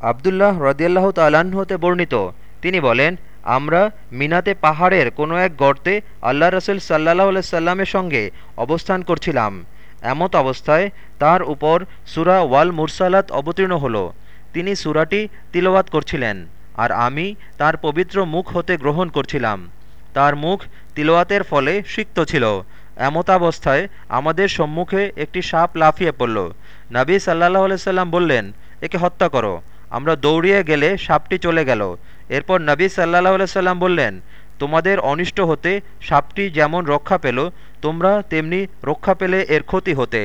আবদুল্লাহ রদিয়াল্লাহ হতে বর্ণিত। তিনি বলেন, আমরা মিনাতে পাহাড়ের কোনো এক গর্তে আল্লাহ রসুল সাল্লাহ সাল্লামের সঙ্গে অবস্থান করছিলাম। এমত অবস্থায় তার উপর সুরা ওয়াল মুরসালাত অবতীর্ণ হল। তিনি সুরাটি তিলওয়াত করছিলেন, আর আমি তার পবিত্র মুখ হতে গ্রহণ করছিলাম। তার মুখ তিলওয়াতের ফলে সিক্ত ছিল। এমতাবস্থায় আমাদের সম্মুখে একটি সাপ লাফিয়ে পড়ল। নাবী সাল্লাহ সাল্লাম বললেন, একে হত্যা করো। আমরা দৌড়িয়ে গেলে সাপটি চলে গেল। এরপর নবী সাল্লাহ সাল্লাম বললেন, তোমাদের অনিষ্ট হতে সাপটি যেমন রক্ষা পেল, তোমরা তেমনি রক্ষা পেলে এর ক্ষতি হতে।